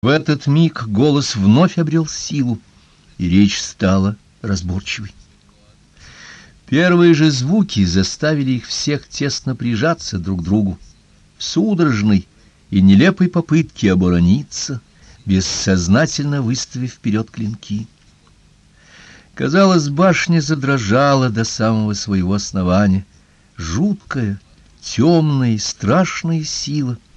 В этот миг голос вновь обрел силу, и речь стала разборчивой. Первые же звуки заставили их всех тесно прижаться друг к другу, в судорожной и нелепой попытке оборониться, бессознательно выставив вперед клинки. Казалось, башня задрожала до самого своего основания, жуткая, темная и страшная сила —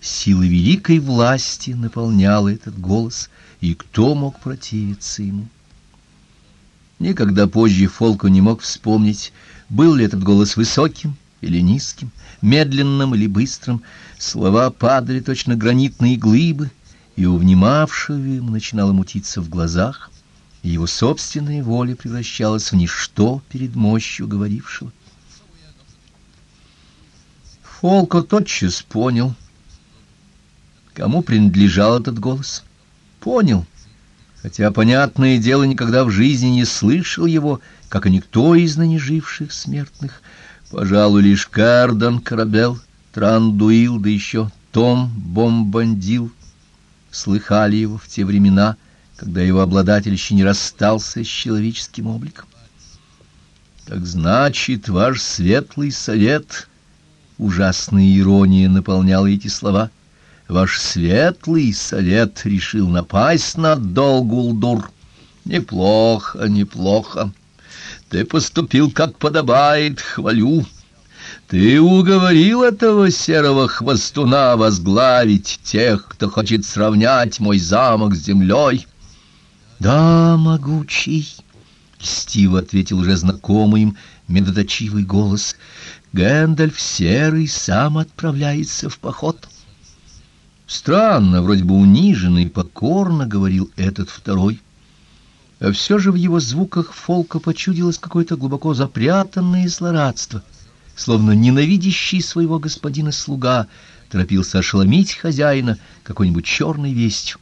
Сила великой власти наполняла этот голос, и кто мог противиться ему? Никогда позже Фолку не мог вспомнить, был ли этот голос высоким или низким, медленным или быстрым. Слова падали точно гранитные глыбы, и у внимавшего ему начинало мутиться в глазах, и его собственная воля превращалась в ничто перед мощью говорившего. Фолко тотчас понял — Кому принадлежал этот голос? Понял. Хотя, понятное дело, никогда в жизни не слышал его, как и никто из ныне живших смертных. Пожалуй, лишь Кардан, Карабел, Трандуил, да еще Том Бомбандил слыхали его в те времена, когда его обладатель еще не расстался с человеческим обликом. Так значит, ваш светлый совет, ужасная ирония наполняла эти слова — Ваш светлый совет решил напасть на Долгулдур. Неплохо, неплохо. Ты поступил как подобает, хвалю. Ты уговорил этого серого хвостуна возглавить тех, кто хочет сравнять мой замок с землей. Да, могучий, льстиво ответил уже знакомый им медоточивый голос. Гэндальф серый сам отправляется в поход. Странно, вроде бы униженно и покорно говорил этот второй. А все же в его звуках фолка почудилось какое-то глубоко запрятанное злорадство, словно ненавидящий своего господина слуга торопился ошеломить хозяина какой-нибудь черной вестью.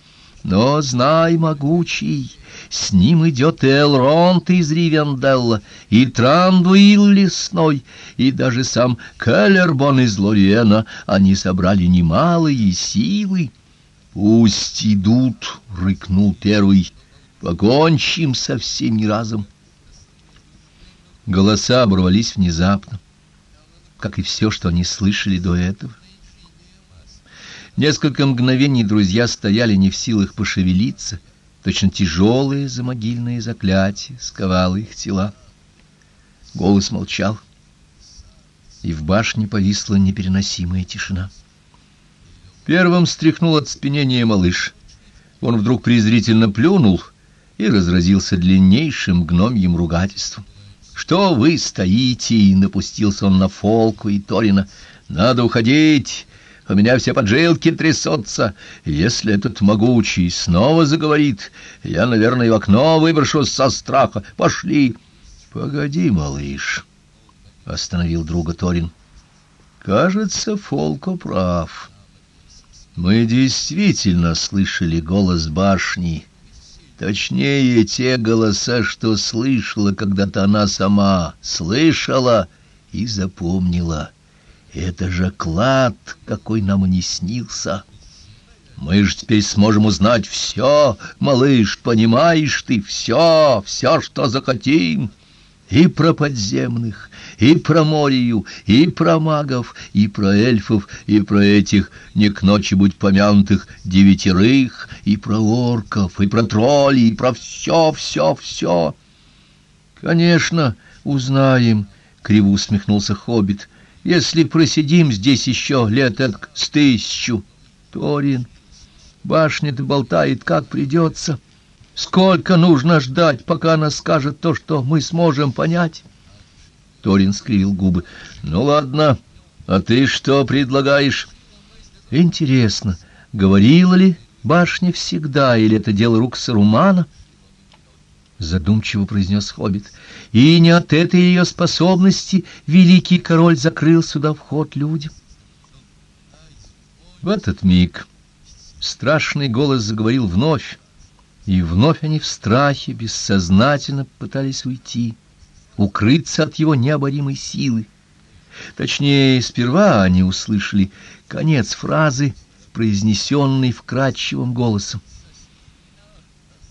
Но знай, могучий, с ним идет и Элронд из Ривенделла, и Трандуил лесной, и даже сам Келлербон из Лориена. Они собрали немалые силы. «Пусть идут», — рыкнул первый, — «покончим со всеми разом». Голоса оборвались внезапно, как и все, что они слышали до этого. Несколько мгновений друзья стояли не в силах пошевелиться, точно тяжелые замогильные заклятия сковало их тела. Голос молчал, и в башне повисла непереносимая тишина. Первым стряхнул от спинения малыш. Он вдруг презрительно плюнул и разразился длиннейшим гномьим ругательством. «Что вы стоите?» — напустился он на Фолку и Торина. «Надо уходить!» У меня все поджилки трясутся. Если этот могучий снова заговорит, я, наверное, в окно выброшусь со страха. Пошли. — Погоди, малыш, — остановил друга Торин. — Кажется, Фолко прав. Мы действительно слышали голос башни. Точнее, те голоса, что слышала когда-то она сама, слышала и запомнила. — это же клад, какой нам не снился. Мы же теперь сможем узнать все, малыш, понимаешь ты, все, все, что захотим. И про подземных, и про морию, и про магов, и про эльфов, и про этих не к ночи будь помянутых девятерых, и про орков, и про троллей, и про все, все, все. Конечно, узнаем, — криво усмехнулся хоббит, — если просидим здесь еще лет так с тысячу. Торин, башня-то болтает, как придется. Сколько нужно ждать, пока она скажет то, что мы сможем понять? Торин скривил губы. Ну ладно, а ты что предлагаешь? Интересно, говорила ли башня всегда, или это дело рук Сарумана? —— задумчиво произнес хоббит. «И не от этой ее способности великий король закрыл сюда вход людям». В этот миг страшный голос заговорил вновь, и вновь они в страхе бессознательно пытались уйти, укрыться от его необоримой силы. Точнее, сперва они услышали конец фразы, произнесенный вкрадчивым голосом.